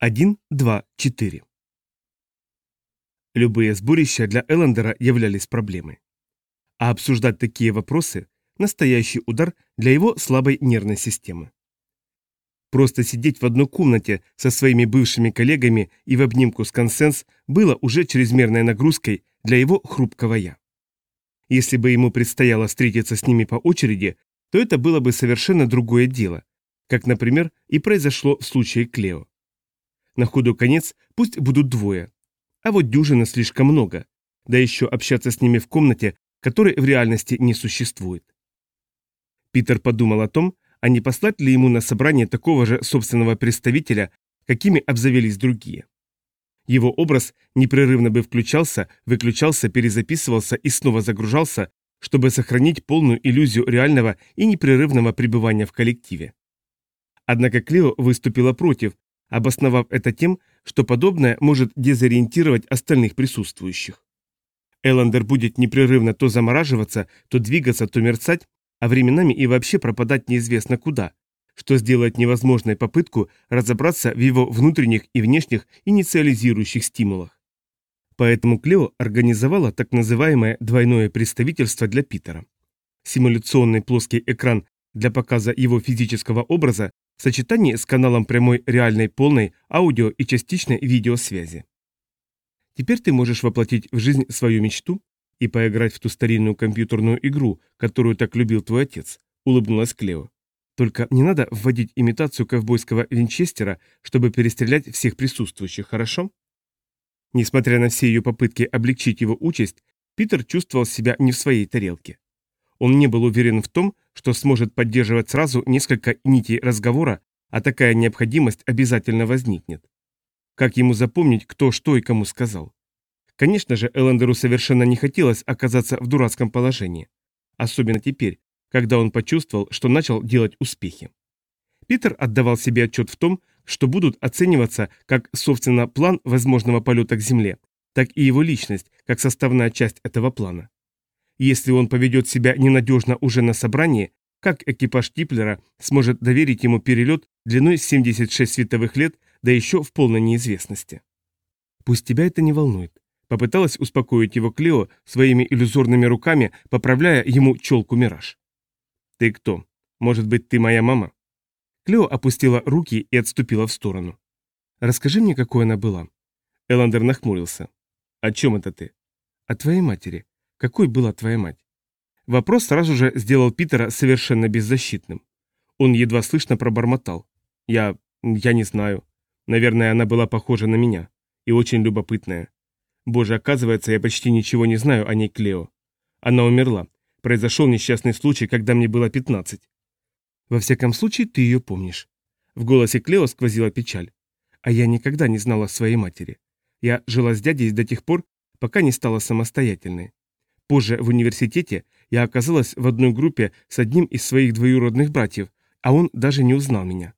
1, 2, 4. Любые сборища для Эллендера являлись проблемой. А обсуждать такие вопросы – настоящий удар для его слабой нервной системы. Просто сидеть в одной комнате со своими бывшими коллегами и в обнимку с консенс было уже чрезмерной нагрузкой для его хрупкого «я». Если бы ему предстояло встретиться с ними по очереди, то это было бы совершенно другое дело, как, например, и произошло в случае Клео. На худой конец пусть будут двое, а вот дюжина слишком много, да еще общаться с ними в комнате, которой в реальности не существует. Питер подумал о том, а не послать ли ему на собрание такого же собственного представителя, какими обзавелись другие. Его образ непрерывно бы включался, выключался, перезаписывался и снова загружался, чтобы сохранить полную иллюзию реального и непрерывного пребывания в коллективе. Однако Клео выступила против, обосновав это тем, что подобное может дезориентировать остальных присутствующих. Эллендер будет непрерывно то замораживаться, то двигаться, то мерцать, а временами и вообще пропадать неизвестно куда, что сделает невозможной попытку разобраться в его внутренних и внешних инициализирующих стимулах. Поэтому Клео организовала так называемое двойное представительство для Питера. Симуляционный плоский экран для показа его физического образа в сочетании с каналом прямой реальной полной аудио и частичной видеосвязи. Теперь ты можешь воплотить в жизнь свою мечту и поиграть в ту старинную компьютерную игру, которую так любил твой отец», — улыбнулась Клео. «Только не надо вводить имитацию ковбойского винчестера, чтобы перестрелять всех присутствующих, хорошо?» Несмотря на все ее попытки облегчить его участь, Питер чувствовал себя не в своей тарелке. Он не был уверен в том, что сможет поддерживать сразу несколько нитей разговора, а такая необходимость обязательно возникнет. Как ему запомнить, кто что и кому сказал? Конечно же, Эллендеру совершенно не хотелось оказаться в дурацком положении. Особенно теперь, когда он почувствовал, что начал делать успехи. Питер отдавал себе отчет в том, что будут оцениваться как, собственно, план возможного полета к Земле, так и его личность, как составная часть этого плана. Если он поведет себя ненадежно уже на собрании, как экипаж Типлера сможет доверить ему перелет длиной 76 световых лет, да еще в полной неизвестности? Пусть тебя это не волнует. Попыталась успокоить его Клео своими иллюзорными руками, поправляя ему челку-мираж. «Ты кто? Может быть, ты моя мама?» Клео опустила руки и отступила в сторону. «Расскажи мне, какой она была». Эландер нахмурился. «О чем это ты?» «О твоей матери. Какой была твоя мать?» Вопрос сразу же сделал Питера совершенно беззащитным. Он едва слышно пробормотал. «Я... я не знаю. Наверное, она была похожа на меня. И очень любопытная. Боже, оказывается, я почти ничего не знаю о ней Клео. Она умерла. Произошел несчастный случай, когда мне было 15. Во всяком случае, ты ее помнишь. В голосе Клео сквозила печаль. А я никогда не знала своей матери. Я жила с дядей до тех пор, пока не стала самостоятельной. Позже в университете я оказалась в одной группе с одним из своих двоюродных братьев, а он даже не узнал меня.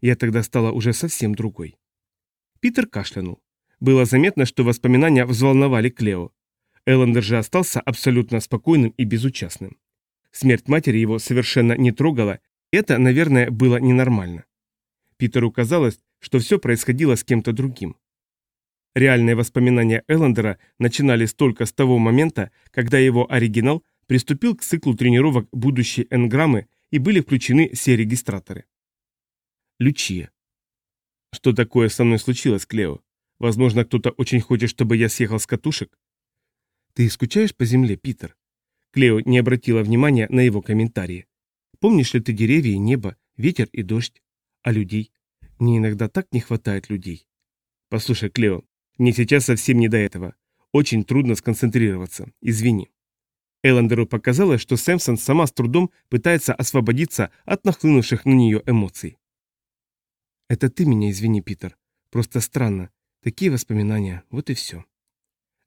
Я тогда стала уже совсем другой. Питер кашлянул. Было заметно, что воспоминания взволновали Клео. Эллендер же остался абсолютно спокойным и безучастным. Смерть матери его совершенно не трогала, это, наверное, было ненормально. Питеру казалось, что все происходило с кем-то другим. Реальные воспоминания Эллендера начинались только с того момента, когда его оригинал приступил к циклу тренировок будущей энграммы и были включены все регистраторы. Лючия. Что такое со мной случилось, Клео? Возможно, кто-то очень хочет, чтобы я съехал с катушек. Ты скучаешь по земле, Питер? Клео не обратила внимания на его комментарии. Помнишь ли ты деревья и небо, ветер и дождь? А людей? Мне иногда так не хватает людей. Послушай, Клео, мне сейчас совсем не до этого. Очень трудно сконцентрироваться. Извини. Эллендеру показалось, что Сэмпсон сама с трудом пытается освободиться от нахлынувших на нее эмоций. «Это ты меня извини, Питер. Просто странно. Такие воспоминания, вот и все.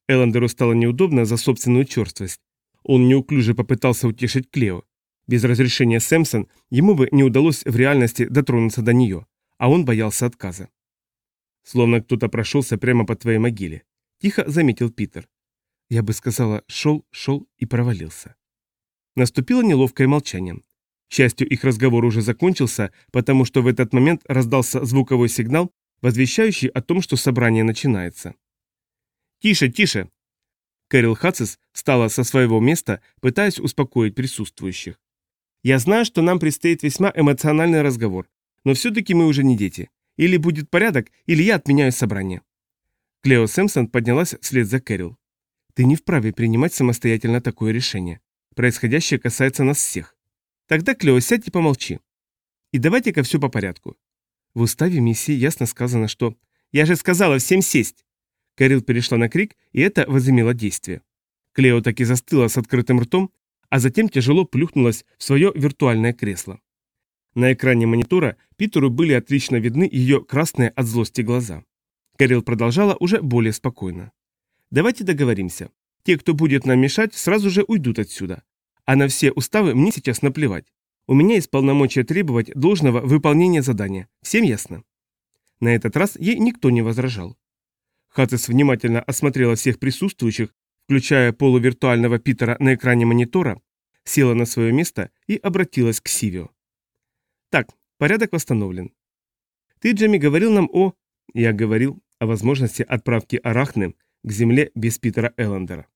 Эллендеру стало неудобно за собственную черствость. Он неуклюже попытался утешить Клео. Без разрешения Сэмпсон ему бы не удалось в реальности дотронуться до нее, а он боялся отказа. Словно кто-то прошелся прямо по твоей могиле. Тихо заметил Питер. Я бы сказала, шел, шел и провалился. Наступило неловкое молчание. К счастью, их разговор уже закончился, потому что в этот момент раздался звуковой сигнал, возвещающий о том, что собрание начинается. «Тише, тише!» Кэрил Хацис встала со своего места, пытаясь успокоить присутствующих. «Я знаю, что нам предстоит весьма эмоциональный разговор, но все-таки мы уже не дети. Или будет порядок, или я отменяю собрание». Клео Сэмпсон поднялась вслед за Кэрил. «Ты не вправе принимать самостоятельно такое решение. Происходящее касается нас всех. Тогда, Клео, сядь и помолчи. И давайте-ка все по порядку. В уставе миссии ясно сказано, что... Я же сказала всем сесть!» Кэрил перешла на крик, и это возымело действие. Клео так и застыла с открытым ртом, а затем тяжело плюхнулась в свое виртуальное кресло. На экране монитора Питеру были отлично видны ее красные от злости глаза. Кэрил продолжала уже более спокойно. «Давайте договоримся. Те, кто будет нам мешать, сразу же уйдут отсюда. А на все уставы мне сейчас наплевать. У меня есть полномочия требовать должного выполнения задания. Всем ясно?» На этот раз ей никто не возражал. Хатес внимательно осмотрела всех присутствующих, включая полувиртуального Питера на экране монитора, села на свое место и обратилась к Сивио. «Так, порядок восстановлен. Ты, Джемми, говорил нам о...» Я говорил о возможности отправки Арахны к Земле без Питера Эллендера.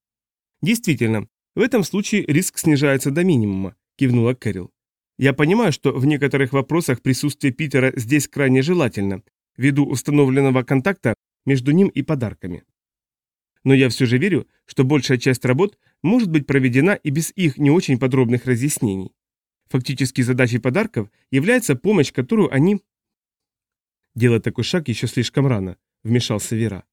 «Действительно, в этом случае риск снижается до минимума», – кивнула Кэрил. «Я понимаю, что в некоторых вопросах присутствие Питера здесь крайне желательно, ввиду установленного контакта между ним и подарками. Но я все же верю, что большая часть работ может быть проведена и без их не очень подробных разъяснений. Фактически задачей подарков является помощь, которую они... Делать такой шаг еще слишком рано, вмешался Вера.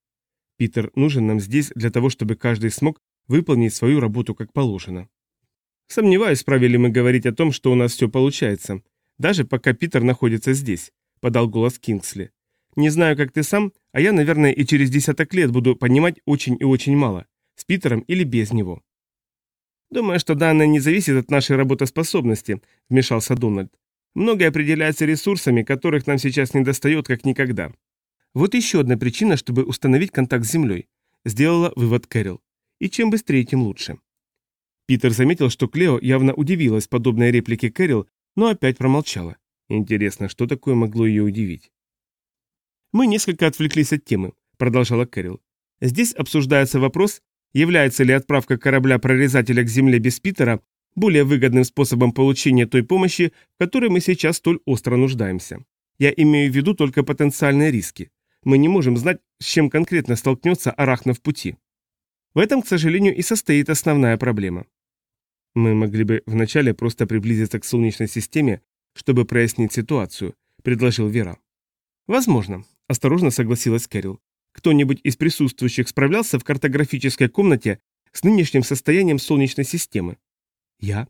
Питер нужен нам здесь для того, чтобы каждый смог выполнить свою работу как положено. Сомневаюсь, правили мы говорить о том, что у нас все получается, даже пока Питер находится здесь, подал голос Кингсли. Не знаю, как ты сам, а я, наверное, и через десяток лет буду понимать очень и очень мало, с Питером или без него. Думаю, что данное не зависит от нашей работоспособности, вмешался Дональд. Многое определяется ресурсами, которых нам сейчас не достает как никогда. Вот еще одна причина, чтобы установить контакт с Землей, сделала вывод Кэрил. И чем быстрее, тем лучше. Питер заметил, что Клео явно удивилась подобной реплике Кэрил, но опять промолчала. Интересно, что такое могло ее удивить? «Мы несколько отвлеклись от темы», — продолжала Кэрил. «Здесь обсуждается вопрос, является ли отправка корабля-прорезателя к Земле без Питера более выгодным способом получения той помощи, в которой мы сейчас столь остро нуждаемся. Я имею в виду только потенциальные риски. Мы не можем знать, с чем конкретно столкнется Арахна в пути. В этом, к сожалению, и состоит основная проблема. Мы могли бы вначале просто приблизиться к Солнечной системе, чтобы прояснить ситуацию, предложил Вера. Возможно, Осторожно согласилась Кэрил. Кто-нибудь из присутствующих справлялся в картографической комнате с нынешним состоянием Солнечной системы? Я.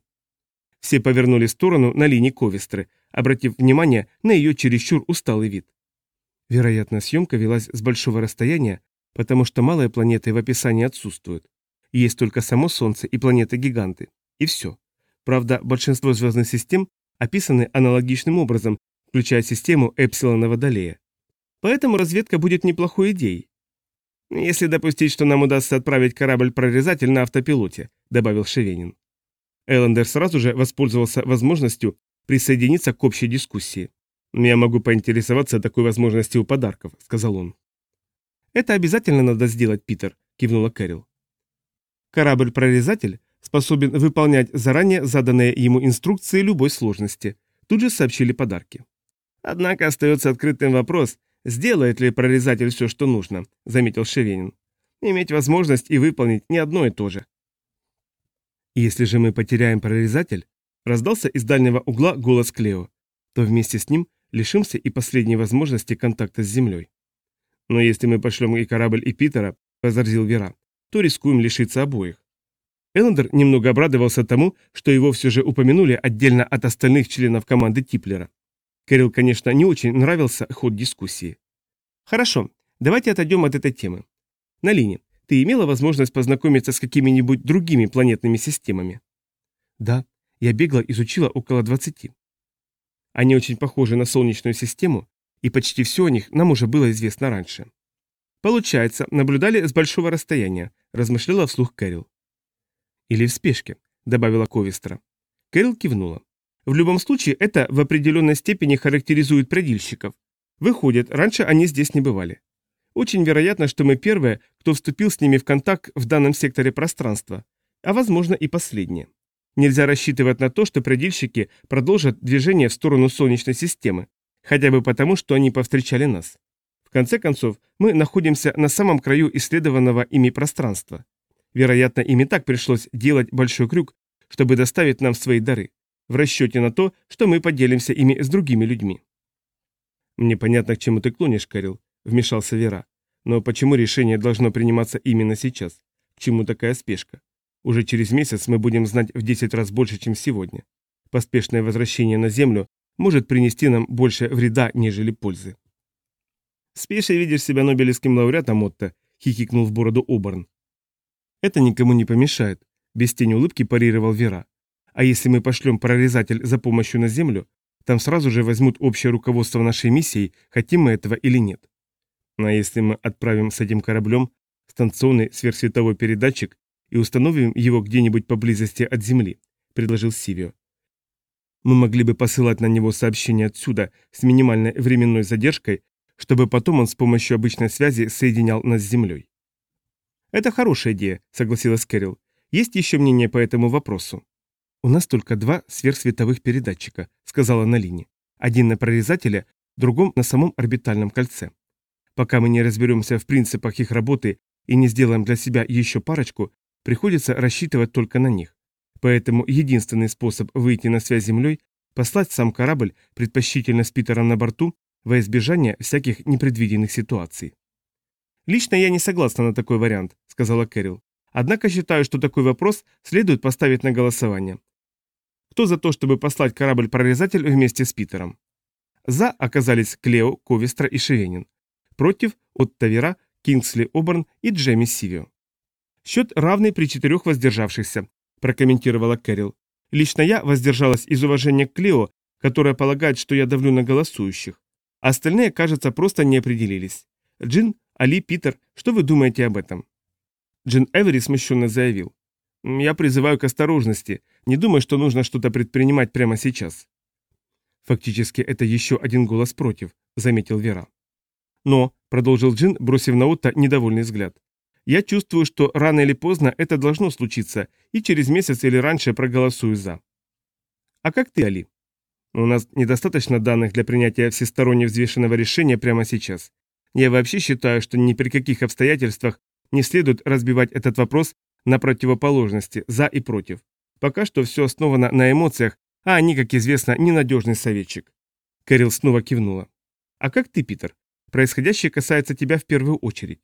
Все повернули сторону на линии Ковестры, обратив внимание на ее чересчур усталый вид. Вероятно, съемка велась с большого расстояния, потому что малые планеты в описании отсутствуют. Есть только само Солнце и планеты-гиганты. И все. Правда, большинство звездных систем описаны аналогичным образом, включая систему Эпсилона Водолея. Поэтому разведка будет неплохой идеей. Если допустить, что нам удастся отправить корабль-прорезатель на автопилоте, добавил Шевенин. Эллендер сразу же воспользовался возможностью присоединиться к общей дискуссии. «Я могу поинтересоваться такой возможности у подарков», — сказал он. «Это обязательно надо сделать, Питер», — кивнула Кэрил. «Корабль-прорезатель способен выполнять заранее заданные ему инструкции любой сложности», — тут же сообщили подарки. Однако остается открытым вопрос, «Сделает ли прорезатель все, что нужно?» – заметил Шевенин. «Иметь возможность и выполнить не одно и то же». «Если же мы потеряем прорезатель», – раздался из дальнего угла голос Клео, то вместе с ним лишимся и последней возможности контакта с Землей. «Но если мы пошлем и корабль, и Питера», – возразил Вера, – «то рискуем лишиться обоих». Эллендер немного обрадовался тому, что его все же упомянули отдельно от остальных членов команды Типлера. Кэрил, конечно, не очень нравился ход дискуссии. Хорошо, давайте отойдем от этой темы. Налини, ты имела возможность познакомиться с какими-нибудь другими планетными системами? Да, я бегло изучила около 20. Они очень похожи на Солнечную систему, и почти все о них нам уже было известно раньше. Получается, наблюдали с большого расстояния, размышляла вслух Кэрил. Или в спешке, добавила Ковистра. Кэрил кивнула. В любом случае, это в определенной степени характеризует предельщиков. Выходит, раньше они здесь не бывали. Очень вероятно, что мы первые, кто вступил с ними в контакт в данном секторе пространства, а возможно и последние. Нельзя рассчитывать на то, что предельщики продолжат движение в сторону Солнечной системы, хотя бы потому, что они повстречали нас. В конце концов, мы находимся на самом краю исследованного ими пространства. Вероятно, им и так пришлось делать большой крюк, чтобы доставить нам свои дары, в расчете на то, что мы поделимся ими с другими людьми. «Мне понятно, к чему ты клонишь, Кэрил», — вмешался Вера. «Но почему решение должно приниматься именно сейчас? К чему такая спешка? Уже через месяц мы будем знать в 10 раз больше, чем сегодня. Поспешное возвращение на Землю может принести нам больше вреда, нежели пользы». «Спеши видишь себя Нобелевским лауреатом, Отто», — хихикнул в бороду Оберн. «Это никому не помешает», — без тени улыбки парировал Вера. «А если мы пошлем прорезатель за помощью на Землю, там сразу же возьмут общее руководство нашей миссией, хотим мы этого или нет. Ну, а если мы отправим с этим кораблем станционный сверхсветовой передатчик и установим его где-нибудь поблизости от Земли, предложил Сивио. Мы могли бы посылать на него сообщения отсюда с минимальной временной задержкой, чтобы потом он с помощью обычной связи соединял нас с Землей. «Это хорошая идея», — согласилась Кэрил. «Есть еще мнение по этому вопросу?» «У нас только два сверхсветовых передатчика», — сказала Налини. «Один на прорезателе, другом на самом орбитальном кольце. Пока мы не разберемся в принципах их работы и не сделаем для себя еще парочку, приходится рассчитывать только на них. Поэтому единственный способ выйти на связь с Землей – послать сам корабль, предпочтительно с Питером на борту, во избежание всяких непредвиденных ситуаций. «Лично я не согласна на такой вариант», – сказала Кэрил. «Однако считаю, что такой вопрос следует поставить на голосование. Кто за то, чтобы послать корабль-прорезатель вместе с Питером? За оказались Клео, Ковистра и Шевенин. Против – Оттавера, Кингсли Оберн и Джемми Сивио. Счет равный при четырех воздержавшихся, прокомментировала Кэрил. Лично я воздержалась из уважения к Клео, которая полагает, что я давлю на голосующих. Остальные, кажется, просто не определились. Джин, Али, Питер, что вы думаете об этом? Джин Эвери смущенно заявил. Я призываю к осторожности. Не думаю, что нужно что-то предпринимать прямо сейчас. Фактически это еще один голос против, заметил Вера. Но, продолжил Джин, бросив на Отто недовольный взгляд, я чувствую, что рано или поздно это должно случиться, и через месяц или раньше проголосую за. А как ты, Али? У нас недостаточно данных для принятия всесторонне взвешенного решения прямо сейчас. Я вообще считаю, что ни при каких обстоятельствах не следует разбивать этот вопрос на противоположности, за и против. Пока что все основано на эмоциях, а они, как известно, ненадежный советчик. Кэрил снова кивнула. А как ты, Питер? Происходящее касается тебя в первую очередь.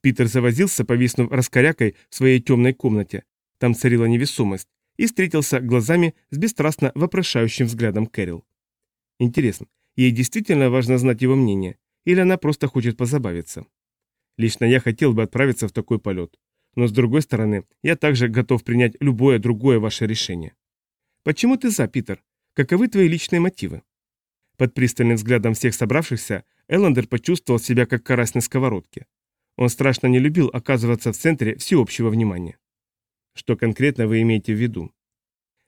Питер завозился, повиснув раскорякой в своей темной комнате. Там царила невесомость. И встретился глазами с бесстрастно вопрошающим взглядом Кэрил. Интересно, ей действительно важно знать его мнение, или она просто хочет позабавиться? Лично я хотел бы отправиться в такой полет. Но с другой стороны, я также готов принять любое другое ваше решение. Почему ты за, Питер? Каковы твои личные мотивы? Под пристальным взглядом всех собравшихся Эллендер почувствовал себя как карась на сковородке. Он страшно не любил оказываться в центре всеобщего внимания. Что конкретно вы имеете в виду?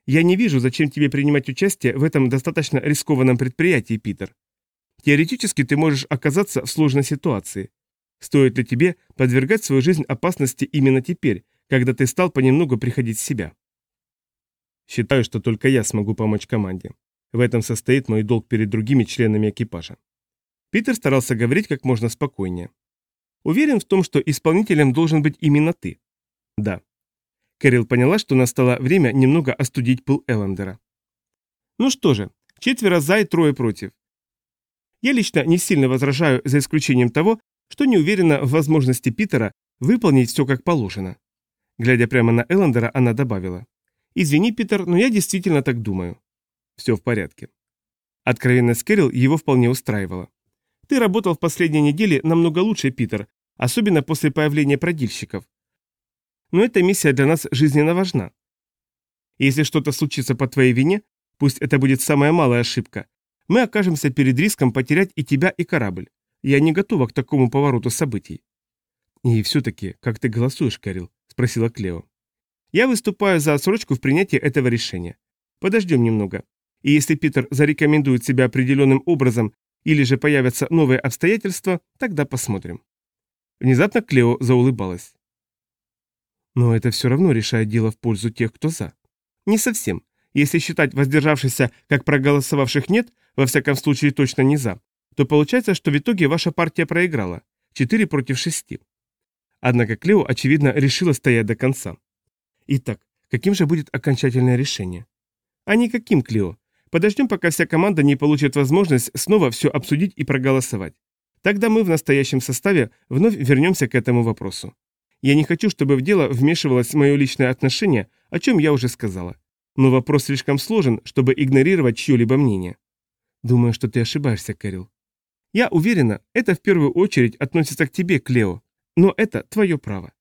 Я не вижу, зачем тебе принимать участие в этом достаточно рискованном предприятии, Питер. Теоретически ты можешь оказаться в сложной ситуации, Стоит ли тебе подвергать свою жизнь опасности именно теперь, когда ты стал понемногу приходить в себя? Считаю, что только я смогу помочь команде. В этом состоит мой долг перед другими членами экипажа. Питер старался говорить как можно спокойнее. Уверен в том, что исполнителем должен быть именно ты. Да. Кэрил поняла, что настало время немного остудить пыл Эллендера. Ну что же, четверо за и трое против. Я лично не сильно возражаю, за исключением того, что не уверена в возможности Питера выполнить все как положено. Глядя прямо на Эллендера, она добавила. «Извини, Питер, но я действительно так думаю». «Все в порядке». Откровенность Кэрил его вполне устраивала. «Ты работал в последние недели намного лучше, Питер, особенно после появления продильщиков. Но эта миссия для нас жизненно важна. Если что-то случится по твоей вине, пусть это будет самая малая ошибка, мы окажемся перед риском потерять и тебя, и корабль. Я не готова к такому повороту событий. И все-таки, как ты голосуешь, Кэрил? Спросила Клео. Я выступаю за отсрочку в принятии этого решения. Подождем немного. И если Питер зарекомендует себя определенным образом Или же появятся новые обстоятельства, тогда посмотрим. Внезапно Клео заулыбалась. Но это все равно решает дело в пользу тех, кто за. Не совсем. Если считать воздержавшихся как проголосовавших нет, во всяком случае точно не за, то получается, что в итоге ваша партия проиграла. 4 против 6. Однако Клео, очевидно, решила стоять до конца. Итак, каким же будет окончательное решение? А никаким, Клео. Подождем, пока вся команда не получит возможность снова все обсудить и проголосовать. Тогда мы в настоящем составе вновь вернемся к этому вопросу. Я не хочу, чтобы в дело вмешивалось мое личное отношение, о чем я уже сказала. Но вопрос слишком сложен, чтобы игнорировать чье-либо мнение. Думаю, что ты ошибаешься, Кэрил. Я уверена, это в первую очередь относится к тебе, Клео. Но это твое право.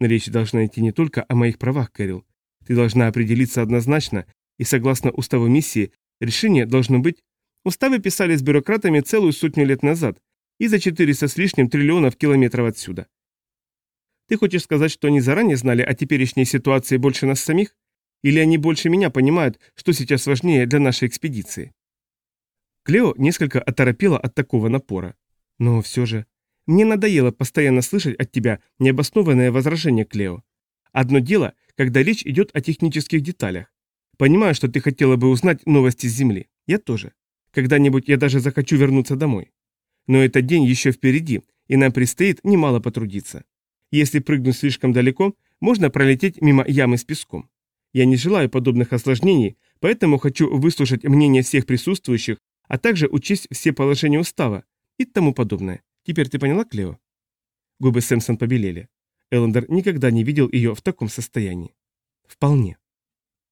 Речь должна идти не только о моих правах, Кэрил. Ты должна определиться однозначно, и согласно уставу миссии, решение должно быть... Уставы писались бюрократами целую сотню лет назад, и за 400 с лишним триллионов километров отсюда. Ты хочешь сказать, что они заранее знали о теперешней ситуации больше нас самих? Или они больше меня понимают, что сейчас важнее для нашей экспедиции? Клео несколько оторопела от такого напора. Но все же... Мне надоело постоянно слышать от тебя необоснованное возражение, Клео. Одно дело, когда речь идет о технических деталях. Понимаю, что ты хотела бы узнать новости с Земли. Я тоже. Когда-нибудь я даже захочу вернуться домой. Но этот день еще впереди, и нам предстоит немало потрудиться. Если прыгнуть слишком далеко, можно пролететь мимо ямы с песком. Я не желаю подобных осложнений, поэтому хочу выслушать мнение всех присутствующих, а также учесть все положения устава и тому подобное. Теперь ты поняла, Клео?» Губы Сэмсон побелели. Эллендер никогда не видел ее в таком состоянии. «Вполне».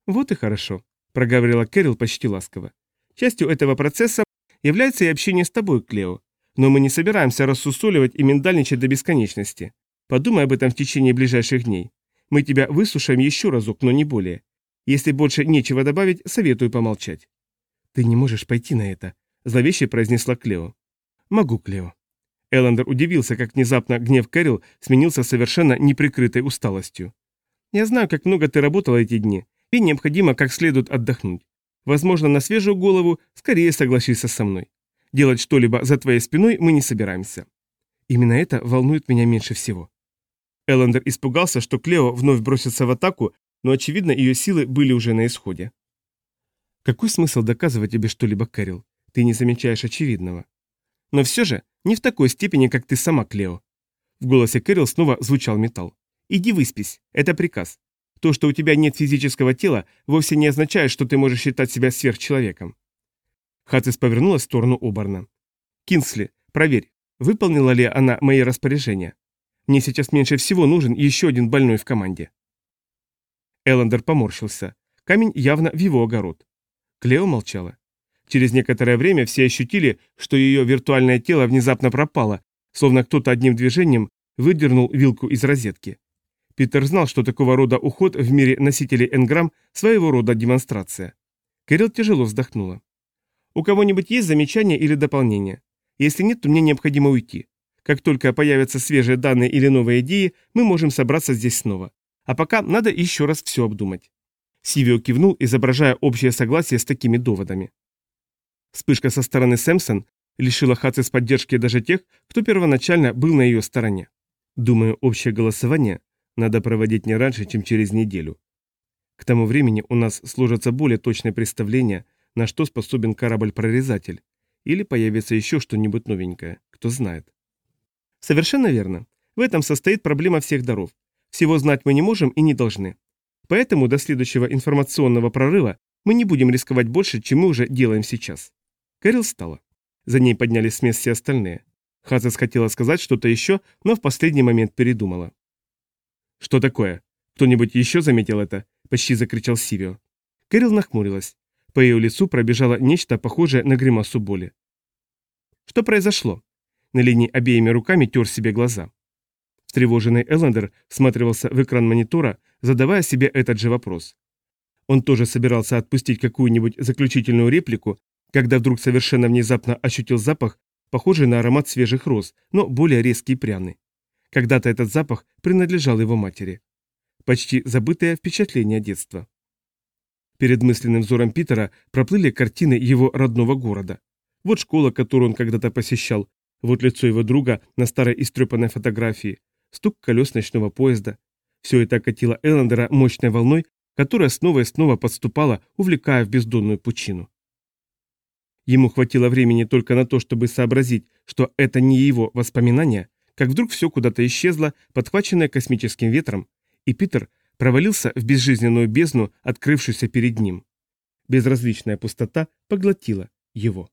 «Вот и хорошо», — проговорила Кэрил почти ласково. «Частью этого процесса является и общение с тобой, Клео. Но мы не собираемся рассусоливать и миндальничать до бесконечности. Подумай об этом в течение ближайших дней. Мы тебя выслушаем еще разок, но не более. Если больше нечего добавить, советую помолчать». «Ты не можешь пойти на это», — зловеще произнесла Клео. «Могу, Клео». Эллендер удивился, как внезапно гнев Кэрил сменился совершенно неприкрытой усталостью. «Я знаю, как много ты работала эти дни. Тебе необходимо как следует отдохнуть. Возможно, на свежую голову скорее согласишься со мной. Делать что-либо за твоей спиной мы не собираемся. Именно это волнует меня меньше всего. Эллендер испугался, что Клео вновь бросится в атаку, но, очевидно, ее силы были уже на исходе. «Какой смысл доказывать тебе что-либо, Кэрил? Ты не замечаешь очевидного». «Но все же, не в такой степени, как ты сама, Клео». В голосе Кэрил снова звучал металл. «Иди выспись. Это приказ. То, что у тебя нет физического тела, вовсе не означает, что ты можешь считать себя сверхчеловеком». Хацис повернулась в сторону Оборна. «Кинсли, проверь, выполнила ли она мои распоряжения. Мне сейчас меньше всего нужен еще один больной в команде. Эллендер поморщился. Камень явно в его огород. Клео молчала. Через некоторое время все ощутили, что ее виртуальное тело внезапно пропало, словно кто-то одним движением выдернул вилку из розетки. Питер знал, что такого рода уход в мире носителей энграмм – своего рода демонстрация. Кэрил тяжело вздохнула. «У кого-нибудь есть замечания или дополнения? Если нет, то мне необходимо уйти. Как только появятся свежие данные или новые идеи, мы можем собраться здесь снова. А пока надо еще раз все обдумать. Сивио кивнул, изображая общее согласие с такими доводами. Вспышка со стороны Сэмпсон лишила Хацис поддержки даже тех, кто первоначально был на ее стороне. Думаю, общее голосование надо проводить не раньше, чем через неделю. К тому времени у нас сложится более точное представление, на что способен корабль-прорезатель, или появится еще что-нибудь новенькое, кто знает. Совершенно верно. В этом состоит проблема всех даров. Всего знать мы не можем и не должны. Поэтому до следующего информационного прорыва мы не будем рисковать больше, чем мы уже делаем сейчас. Кэрил встала. За ней поднялись с мест все остальные. Хазес хотела сказать что-то еще, но в последний момент передумала. «Что такое? Кто-нибудь еще заметил это?» – почти закричал Сивио. Кэрил нахмурилась. По ее лицу пробежало нечто похожее на гримасу боли. «Что произошло?» На линии обеими руками тер себе глаза. Встревоженный Эллендер всматривался в экран монитора, задавая себе этот же вопрос. Он тоже собирался отпустить какую-нибудь заключительную реплику, когда вдруг совершенно внезапно ощутил запах, похожий на аромат свежих роз, но более резкий и пряный. Когда-то этот запах принадлежал его матери. Почти забытое впечатление детства. Перед мысленным взором Питера проплыли картины его родного города. вот школа, которую он когда-то посещал, вот лицо его друга на старой истрепанной фотографии, стук колес ночного поезда. Все это окатило Эллендера мощной волной, которая снова и снова подступала, увлекая в бездонную пучину. Ему хватило времени только на то, чтобы сообразить, что это не его воспоминания, как вдруг все куда-то исчезло, подхваченное космическим ветром, и Питер провалился в безжизненную бездну, открывшуюся перед ним. Безразличная пустота поглотила его.